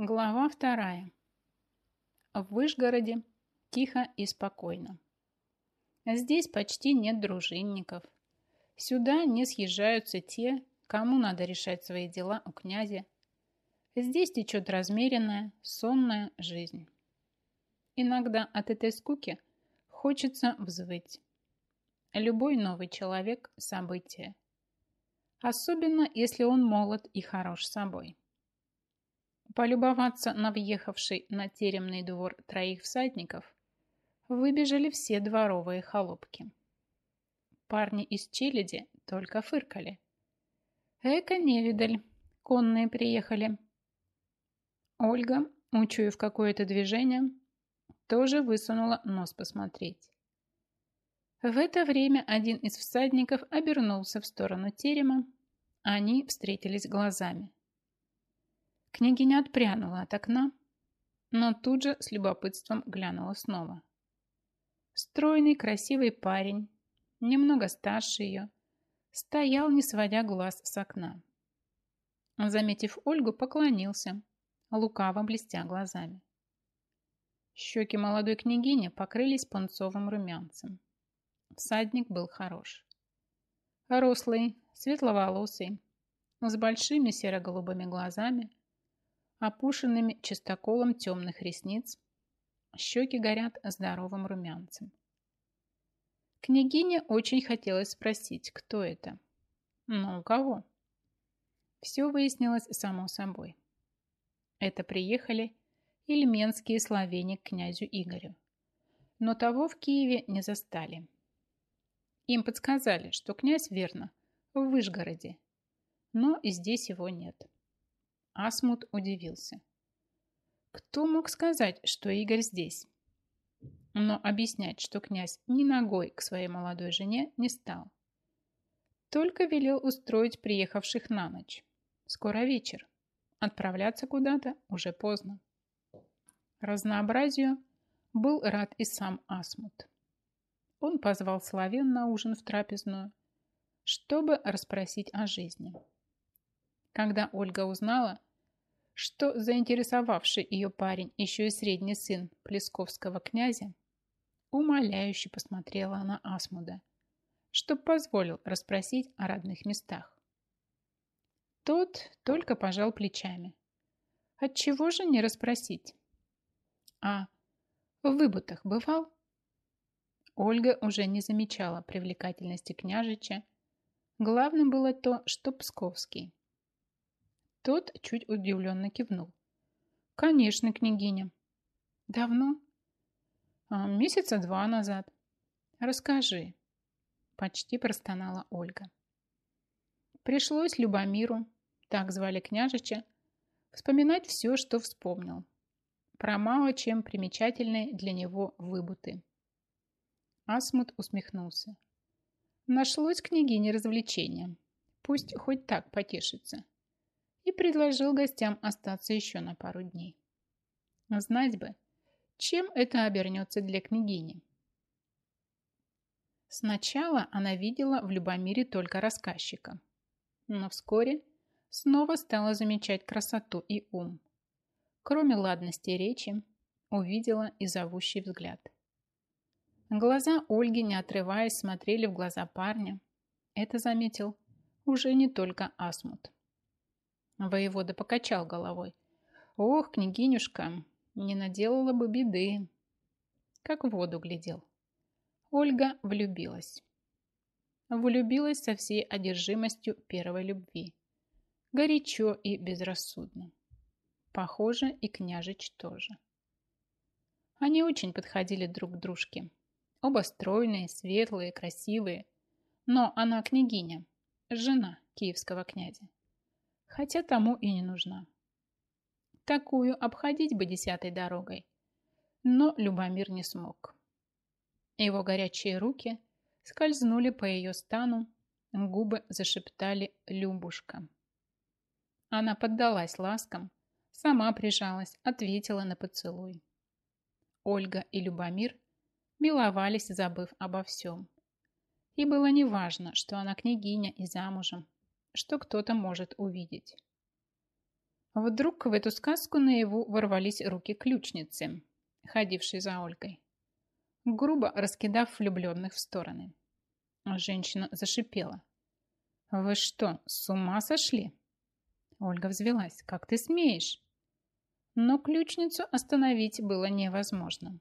Глава вторая. В Вышгороде тихо и спокойно. Здесь почти нет дружинников. Сюда не съезжаются те, кому надо решать свои дела у князя. Здесь течет размеренная, сонная жизнь. Иногда от этой скуки хочется взвыть. Любой новый человек – событие. Особенно, если он молод и хорош собой. Полюбоваться на въехавший на теремный двор троих всадников выбежали все дворовые холопки. Парни из Челяди только фыркали. Эка невидаль, конные приехали. Ольга, учуяв какое-то движение, тоже высунула нос посмотреть. В это время один из всадников обернулся в сторону терема, они встретились глазами. Княгиня отпрянула от окна, но тут же с любопытством глянула снова. Стройный, красивый парень, немного старше ее, стоял, не сводя глаз с окна. Заметив Ольгу, поклонился, лукаво блестя глазами. Щеки молодой княгини покрылись пунцовым румянцем. Всадник был хорош. Рослый, светловолосый, с большими серо-голубыми глазами, опушенными чистоколом темных ресниц, щеки горят здоровым румянцем. Княгине очень хотелось спросить, кто это. Но у кого? Все выяснилось само собой. Это приехали ильменские словени к князю Игорю. Но того в Киеве не застали. Им подсказали, что князь верно в Вышгороде, но и здесь его нет. Асмут удивился. Кто мог сказать, что Игорь здесь? Но объяснять, что князь ни ногой к своей молодой жене не стал. Только велел устроить приехавших на ночь. Скоро вечер. Отправляться куда-то уже поздно. Разнообразию был рад и сам Асмут. Он позвал Славен на ужин в трапезную, чтобы расспросить о жизни. Когда Ольга узнала, что заинтересовавший ее парень еще и средний сын Плесковского князя, умоляюще посмотрела на Асмуда, чтоб позволил расспросить о родных местах. Тот только пожал плечами. Отчего же не расспросить? А в выбутах бывал? Ольга уже не замечала привлекательности княжича. Главным было то, что Псковский. Тот чуть удивленно кивнул. «Конечно, княгиня». «Давно?» а, «Месяца два назад». «Расскажи». Почти простонала Ольга. Пришлось Любомиру, так звали княжича, вспоминать все, что вспомнил. Про мало чем примечательные для него выбуты. Асмут усмехнулся. Нашлось княгине развлечение. Пусть хоть так потешится и предложил гостям остаться еще на пару дней. Знать бы, чем это обернется для княгини. Сначала она видела в Любомире только рассказчика, но вскоре снова стала замечать красоту и ум. Кроме ладности речи, увидела и зовущий взгляд. Глаза Ольги, не отрываясь, смотрели в глаза парня. Это заметил уже не только Асмут. Воевода покачал головой. Ох, княгинюшка, не наделала бы беды. Как в воду глядел. Ольга влюбилась. Влюбилась со всей одержимостью первой любви. Горячо и безрассудно. Похоже, и княжич тоже. Они очень подходили друг к дружке. Оба стройные, светлые, красивые. Но она княгиня, жена киевского князя хотя тому и не нужна. Такую обходить бы десятой дорогой, но Любомир не смог. Его горячие руки скользнули по ее стану, губы зашептали «Любушка». Она поддалась ласкам, сама прижалась, ответила на поцелуй. Ольга и Любомир миловались, забыв обо всем. И было неважно, что она княгиня и замужем, что кто-то может увидеть. Вдруг в эту сказку наяву ворвались руки ключницы, ходившей за Ольгой, грубо раскидав влюбленных в стороны. Женщина зашипела. «Вы что, с ума сошли?» Ольга взвелась. «Как ты смеешь?» Но ключницу остановить было невозможно.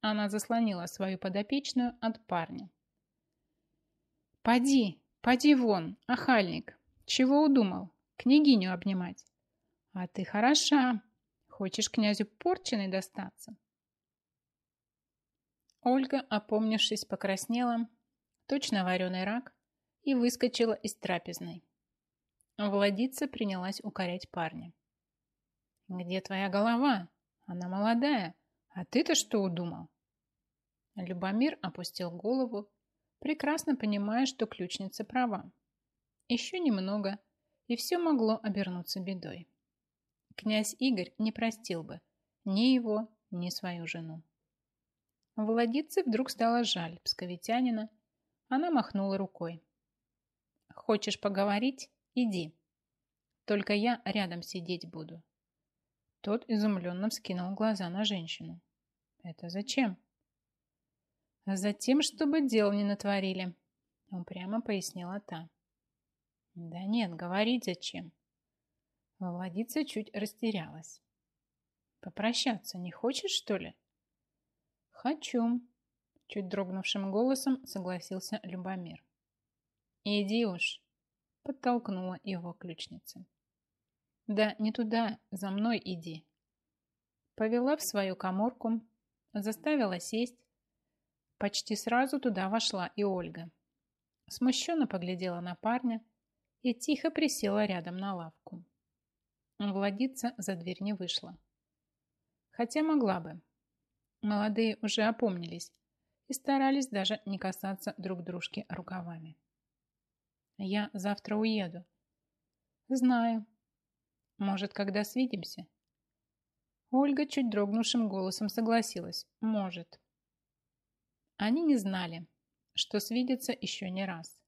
Она заслонила свою подопечную от парня. «Поди, поди вон, охальник! Чего удумал? Княгиню обнимать!» «А ты хороша! Хочешь князю порченой достаться?» Ольга, опомнившись, покраснела, точно вареный рак, и выскочила из трапезной. Владица принялась укорять парня. «Где твоя голова? Она молодая. А ты-то что удумал?» Любомир опустил голову, прекрасно понимая, что ключница права. Еще немного, и все могло обернуться бедой. Князь Игорь не простил бы ни его, ни свою жену. Владице вдруг стало жаль псковитянина. Она махнула рукой. «Хочешь поговорить? Иди. Только я рядом сидеть буду. Тот изумленно вскинул глаза на женщину. «Это зачем?» «Затем, чтобы дел не натворили», — упрямо пояснила та. «Да нет, говорить зачем?» Владица чуть растерялась. «Попрощаться не хочешь, что ли?» «Хочу», — чуть дрогнувшим голосом согласился Любомир. «Иди уж», — подтолкнула его ключница. Да не туда, за мной иди. Повела в свою коморку, заставила сесть. Почти сразу туда вошла и Ольга. Смущенно поглядела на парня и тихо присела рядом на лавку. Владица за дверь не вышла. Хотя могла бы. Молодые уже опомнились и старались даже не касаться друг дружки рукавами. «Я завтра уеду». «Знаю», может, когда свидимся?» Ольга чуть дрогнувшим голосом согласилась. «Может». Они не знали, что свидятся еще не раз.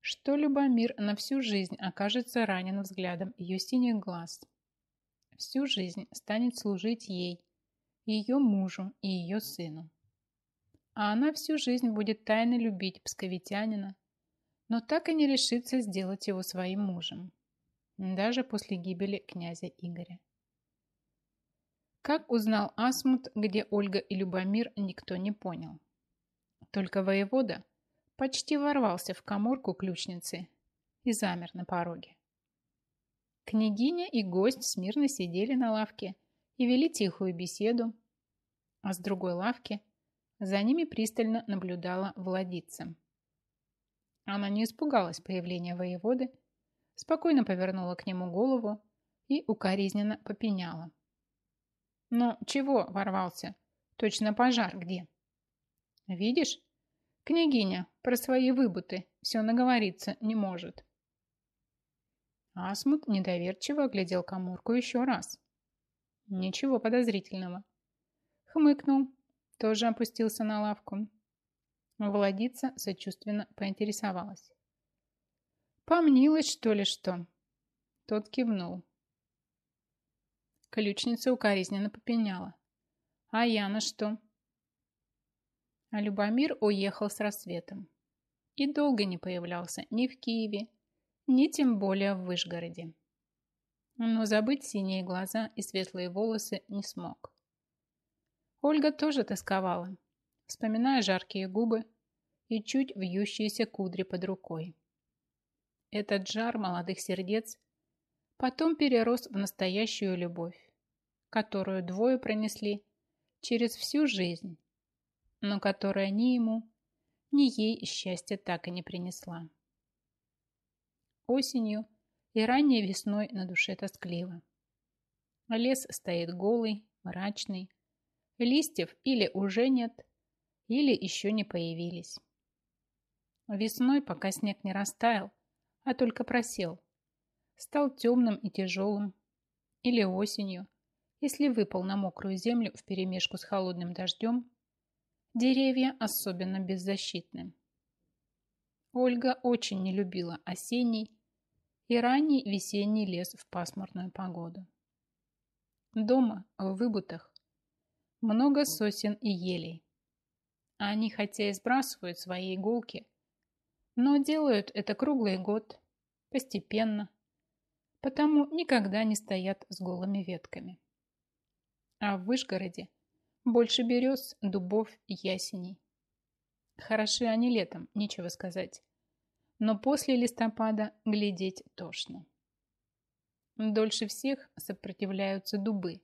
Что Любомир на всю жизнь окажется ранен взглядом ее синих глаз. Всю жизнь станет служить ей, ее мужу и ее сыну. А она всю жизнь будет тайно любить псковитянина, но так и не решится сделать его своим мужем даже после гибели князя Игоря. Как узнал Асмут, где Ольга и Любомир, никто не понял. Только воевода почти ворвался в коморку ключницы и замер на пороге. Княгиня и гость смирно сидели на лавке и вели тихую беседу, а с другой лавки за ними пристально наблюдала Владица. Она не испугалась появления воеводы, спокойно повернула к нему голову и укоризненно попеняла. «Ну, чего ворвался? Точно пожар где?» «Видишь? Княгиня про свои выбуты все наговориться не может». Асмут недоверчиво оглядел коморку еще раз. Ничего подозрительного. Хмыкнул, тоже опустился на лавку. Владица сочувственно поинтересовалась. Помнилось, что ли, что? Тот кивнул. Ключница укоризненно попеняла. А я на что? А Любомир уехал с рассветом. И долго не появлялся ни в Киеве, ни тем более в Вышгороде. Но забыть синие глаза и светлые волосы не смог. Ольга тоже тосковала, вспоминая жаркие губы и чуть вьющиеся кудри под рукой. Этот жар молодых сердец потом перерос в настоящую любовь, которую двое пронесли через всю жизнь, но которая ни ему, ни ей счастья так и не принесла. Осенью и ранней весной на душе тоскливо. Лес стоит голый, мрачный, листьев или уже нет, или еще не появились. Весной, пока снег не растаял, а только просел. Стал темным и тяжелым. Или осенью, если выпал на мокрую землю вперемешку с холодным дождем, деревья особенно беззащитны. Ольга очень не любила осенний и ранний весенний лес в пасмурную погоду. Дома, в выбутах, много сосен и елей. Они хотя и сбрасывают свои иголки, но делают это круглый год, постепенно, потому никогда не стоят с голыми ветками. А в Вышгороде больше берез, дубов ясеней. Хороши они летом, нечего сказать. Но после листопада глядеть тошно. Дольше всех сопротивляются дубы.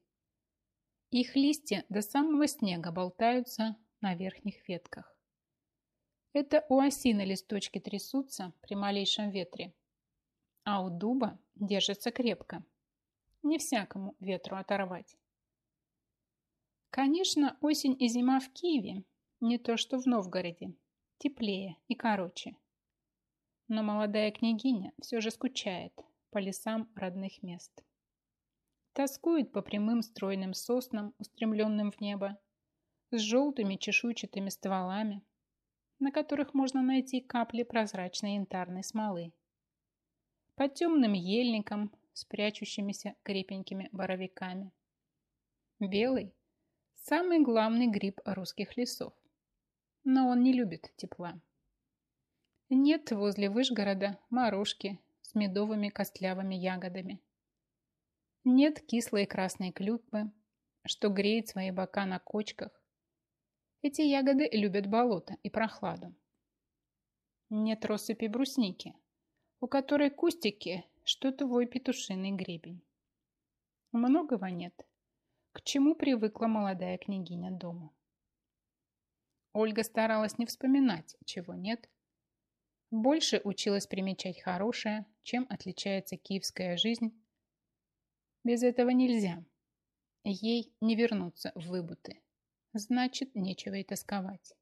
Их листья до самого снега болтаются на верхних ветках. Это у осины листочки трясутся при малейшем ветре, а у дуба держится крепко. Не всякому ветру оторвать. Конечно, осень и зима в Киеве не то что в Новгороде, теплее и короче. Но молодая княгиня все же скучает по лесам родных мест. Тоскует по прямым стройным соснам, устремленным в небо, с желтыми чешуйчатыми стволами, на которых можно найти капли прозрачной янтарной смолы. По темным ельникам с прячущимися крепенькими боровиками. Белый – самый главный гриб русских лесов но он не любит тепла. Нет возле Вышгорода морожки с медовыми костлявыми ягодами. Нет кислой красной клюквы, что греет свои бока на кочках. Эти ягоды любят болото и прохладу. Нет россыпи брусники, у которой кустики, что твой петушиный гребень. Многого нет, к чему привыкла молодая княгиня дома. Ольга старалась не вспоминать, чего нет. Больше училась примечать хорошее, чем отличается киевская жизнь. Без этого нельзя. Ей не вернуться в выбуты. Значит, нечего и тосковать.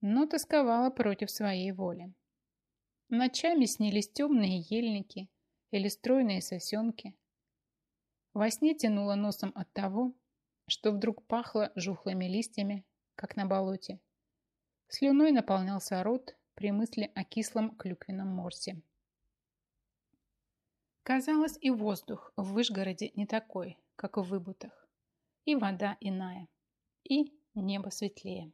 Но тосковала против своей воли. Ночами снились темные ельники или стройные сосенки. Во сне тянула носом от того, что вдруг пахло жухлыми листьями как на болоте. Слюной наполнялся рот при мысли о кислом клюквенном морсе. Казалось, и воздух в Вышгороде не такой, как в Выбутах. И вода иная. И небо светлее.